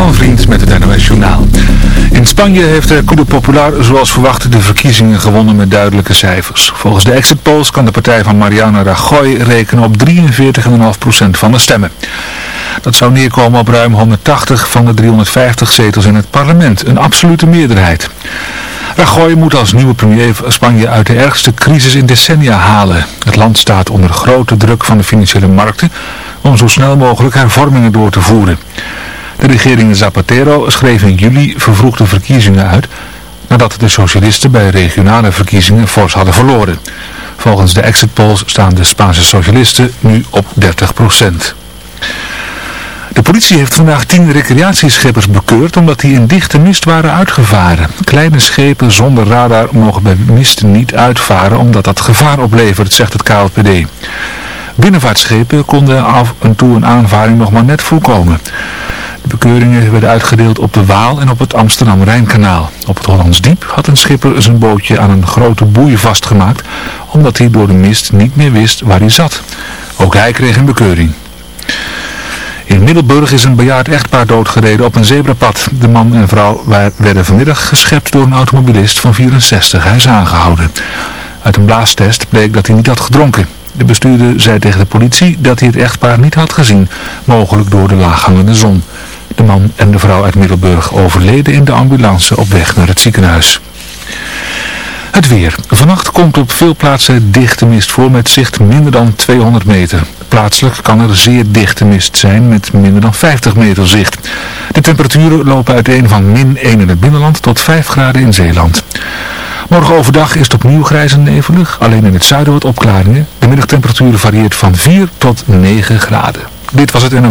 Herman Vriend met het NOS Journaal. In Spanje heeft de Cuba Popular zoals verwacht de verkiezingen gewonnen met duidelijke cijfers. Volgens de exit polls kan de partij van Mariano Rajoy rekenen op 43,5% van de stemmen. Dat zou neerkomen op ruim 180 van de 350 zetels in het parlement, een absolute meerderheid. Rajoy moet als nieuwe premier Spanje uit de ergste crisis in decennia halen. Het land staat onder grote druk van de financiële markten om zo snel mogelijk hervormingen door te voeren. De regering Zapatero schreef in juli vervroegde verkiezingen uit nadat de socialisten bij regionale verkiezingen fors hadden verloren. Volgens de exit polls staan de Spaanse socialisten nu op 30 procent. De politie heeft vandaag tien recreatieschippers bekeurd omdat die in dichte mist waren uitgevaren. Kleine schepen zonder radar mogen bij mist niet uitvaren omdat dat gevaar oplevert, zegt het KLPD. Binnenvaartschepen konden af en toe een aanvaring nog maar net voorkomen. Bekeuringen werden uitgedeeld op de Waal en op het Amsterdam-Rijnkanaal. Op het Hollands Diep had een schipper zijn bootje aan een grote boei vastgemaakt, omdat hij door de mist niet meer wist waar hij zat. Ook hij kreeg een bekeuring. In Middelburg is een bejaard echtpaar doodgereden op een zebrapad. De man en vrouw werden vanmiddag geschept door een automobilist van 64. Hij is aangehouden. Uit een blaastest bleek dat hij niet had gedronken. De bestuurder zei tegen de politie dat hij het echtpaar niet had gezien, mogelijk door de laaghangende zon. De man en de vrouw uit Middelburg overleden in de ambulance op weg naar het ziekenhuis. Het weer. Vannacht komt op veel plaatsen dichte mist voor met zicht minder dan 200 meter. Plaatselijk kan er zeer dichte mist zijn met minder dan 50 meter zicht. De temperaturen lopen uiteen van min 1 in het binnenland tot 5 graden in Zeeland. Morgen overdag is het opnieuw grijs en nevelig, alleen in het zuiden wat opklaringen. De middagtemperatuur varieert van 4 tot 9 graden. Dit was het NO.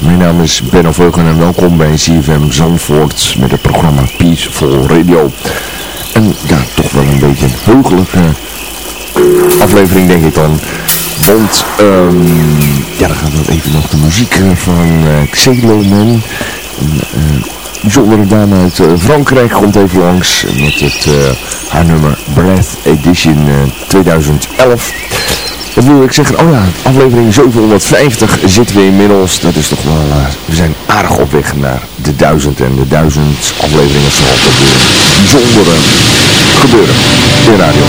Mijn naam is Benno Veugen en welkom bij CFM Zandvoort met het programma Peaceful Radio. En ja, toch wel een beetje een heugelijke aflevering denk ik dan. Want um, ja, dan gaan we even nog de muziek van uh, Xeloman. Een uh, bijzondere dame uit Frankrijk komt even langs met het, haar nummer Breath Edition 2011. Wat wil ik zeggen? Oh ja, aflevering 750 zitten we inmiddels. Dat is toch wel, uh, we zijn aardig op weg naar de duizend. En de duizend afleveringen zal altijd weer bijzondere gebeuren in radio.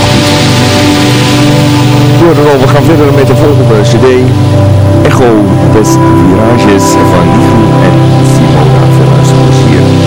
we gaan verder met de volgende cd. Echo des Virages van Nico en Simona. Veel hier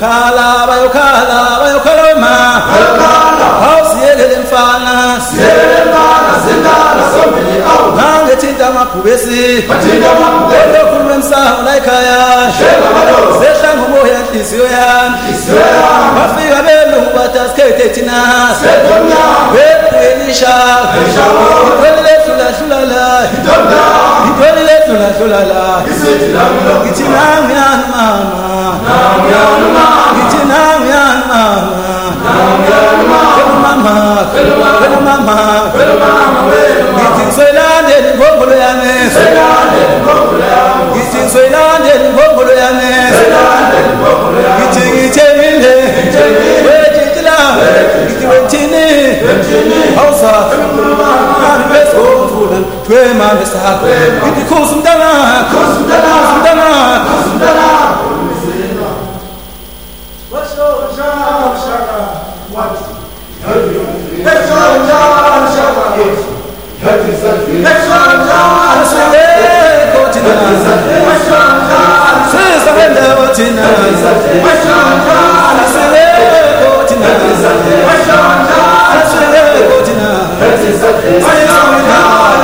kala bayokhala bayokhala wema awusiyelele mfana nange thinta amabhubesi olokhulula emsaho layikhaya zehlanga umoya nhliziyo yami bafika belungu badasikhethe thina bedwelisha kwelilehlulahlula layo sulala Gitinam yan mama mama mama mama mama حسبنا حسبنا Shaka. Shaka. Shaka. Shaka.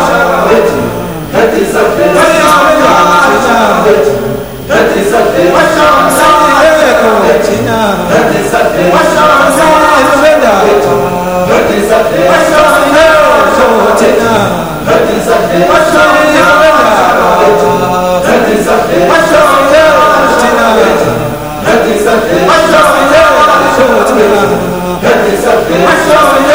Shaka. That is up Let's go.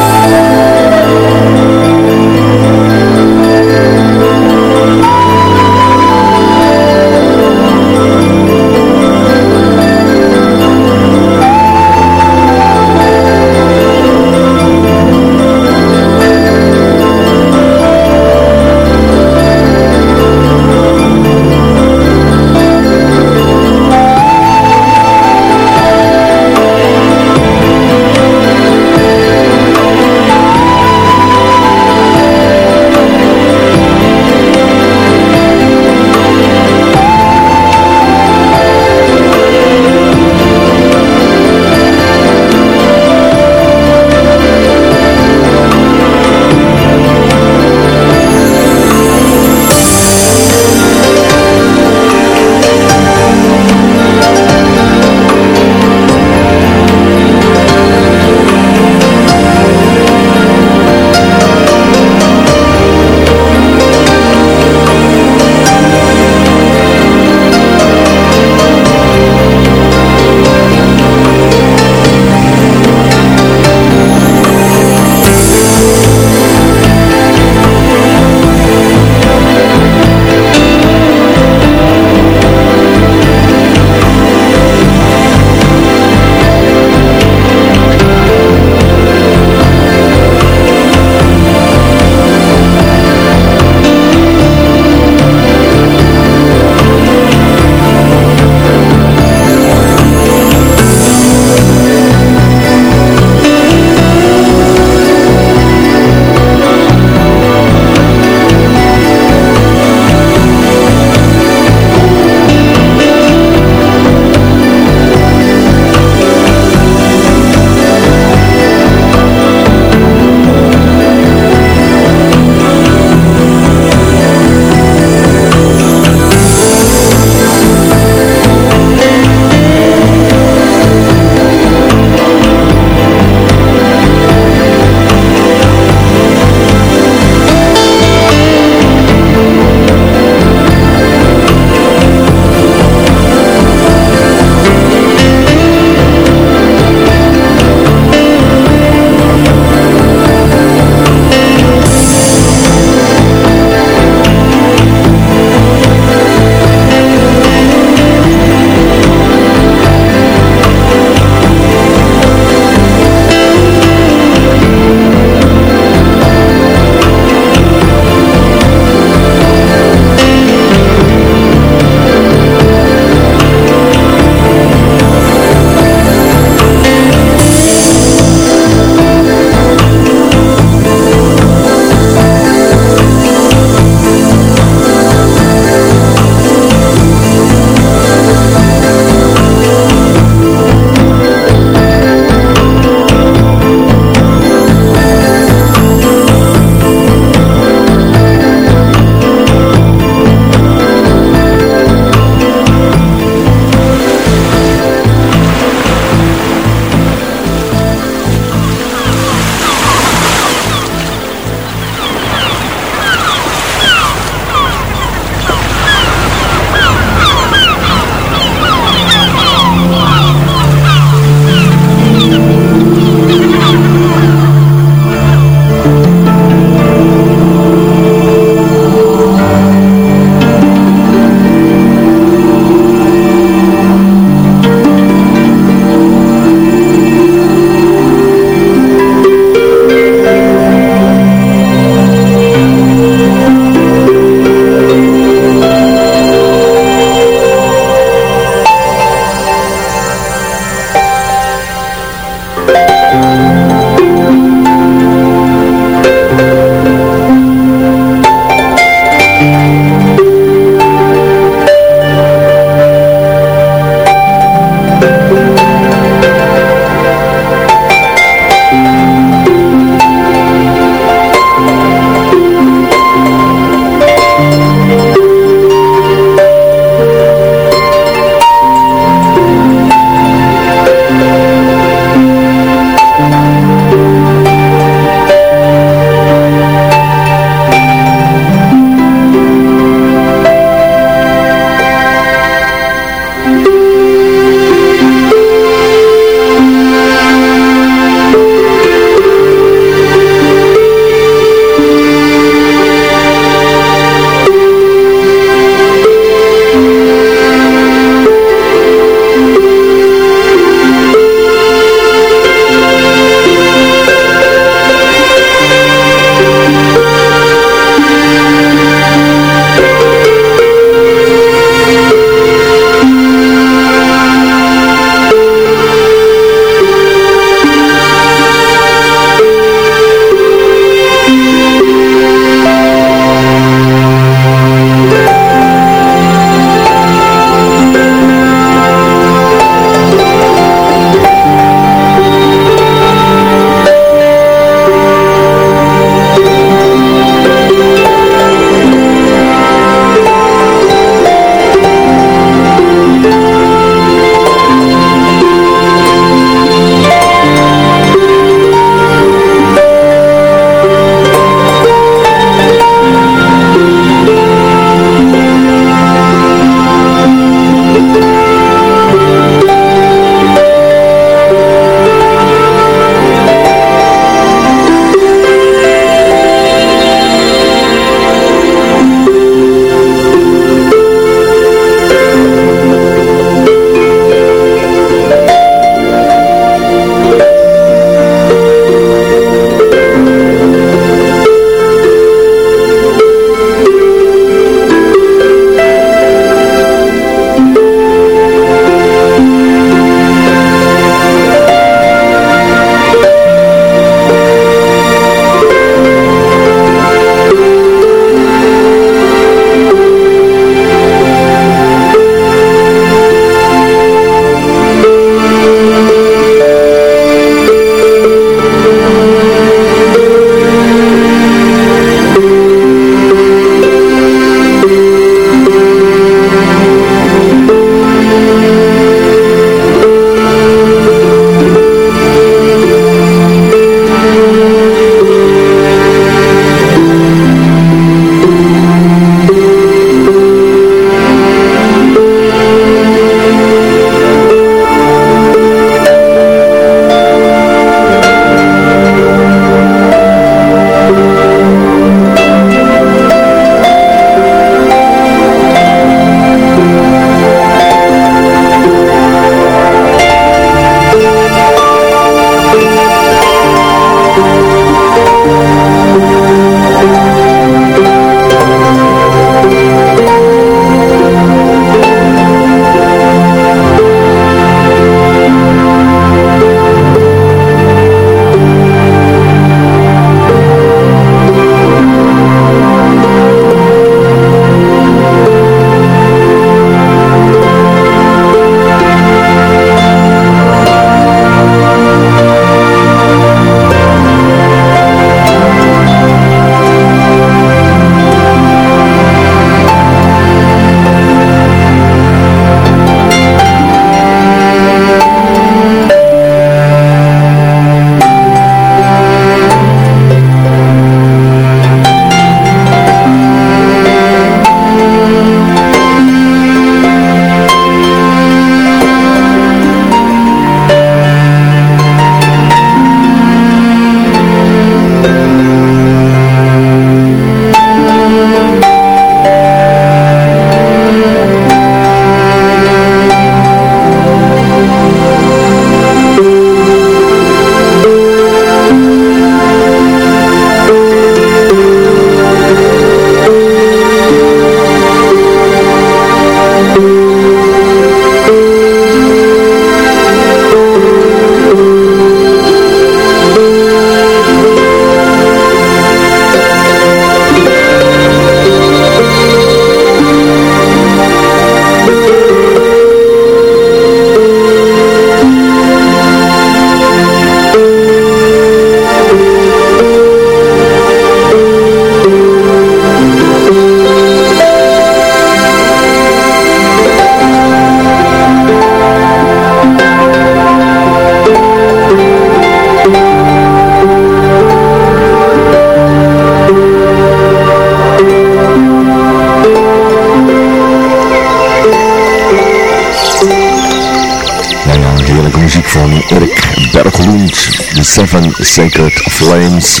Sacred Flames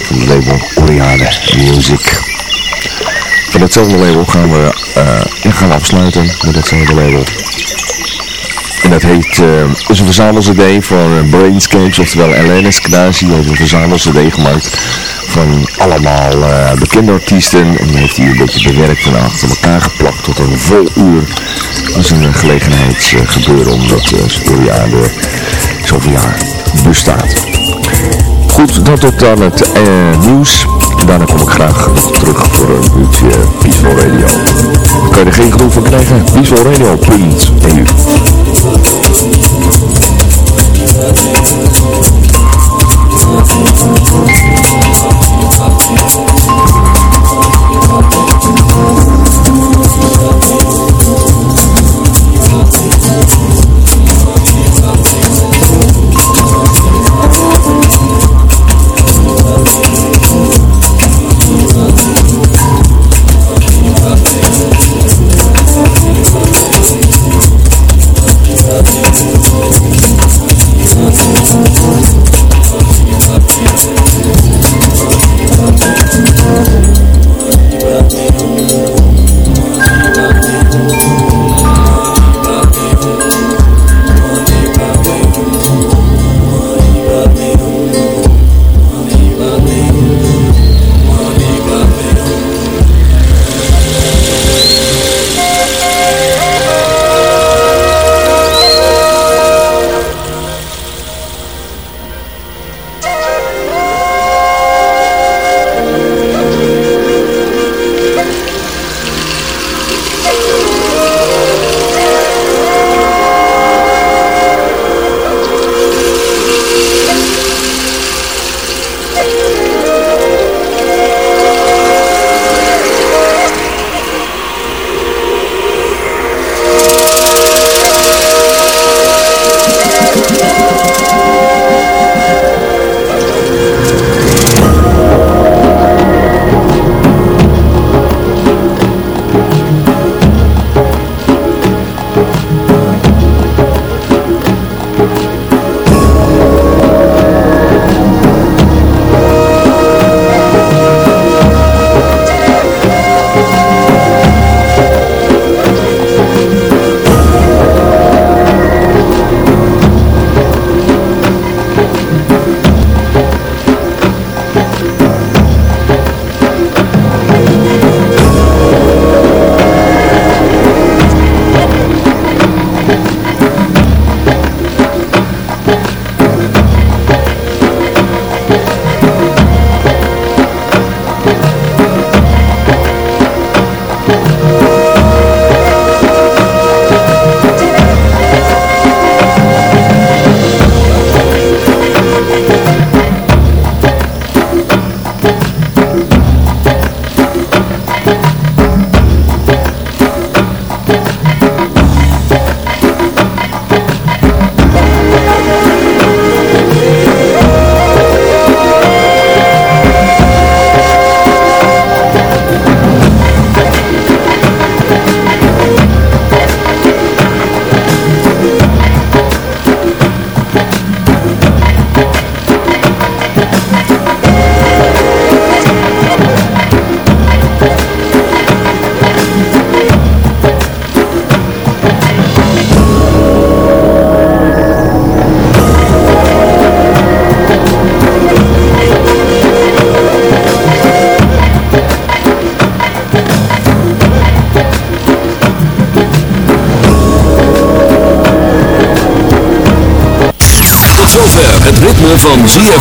van label Oriade Music. Van hetzelfde label gaan we, uh, gaan afsluiten met hetzelfde label. En dat heet, uh, is een verzamel-cd van Brainscapes, oftewel Elenis Knasi heeft een verzamel-cd gemaakt van allemaal uh, bekende artiesten. En die heeft hij een beetje bewerkt en achter elkaar geplakt tot een vol uur. Dat is een gelegenheidsgebeuren omdat uh, Storiade zoveel jaar bestaat. Goed, dan tot aan het uh, nieuws. Daarna kom ik graag terug voor een uurtje Peaceful Radio. Dan kan je er geen genoeg van krijgen. Peaceful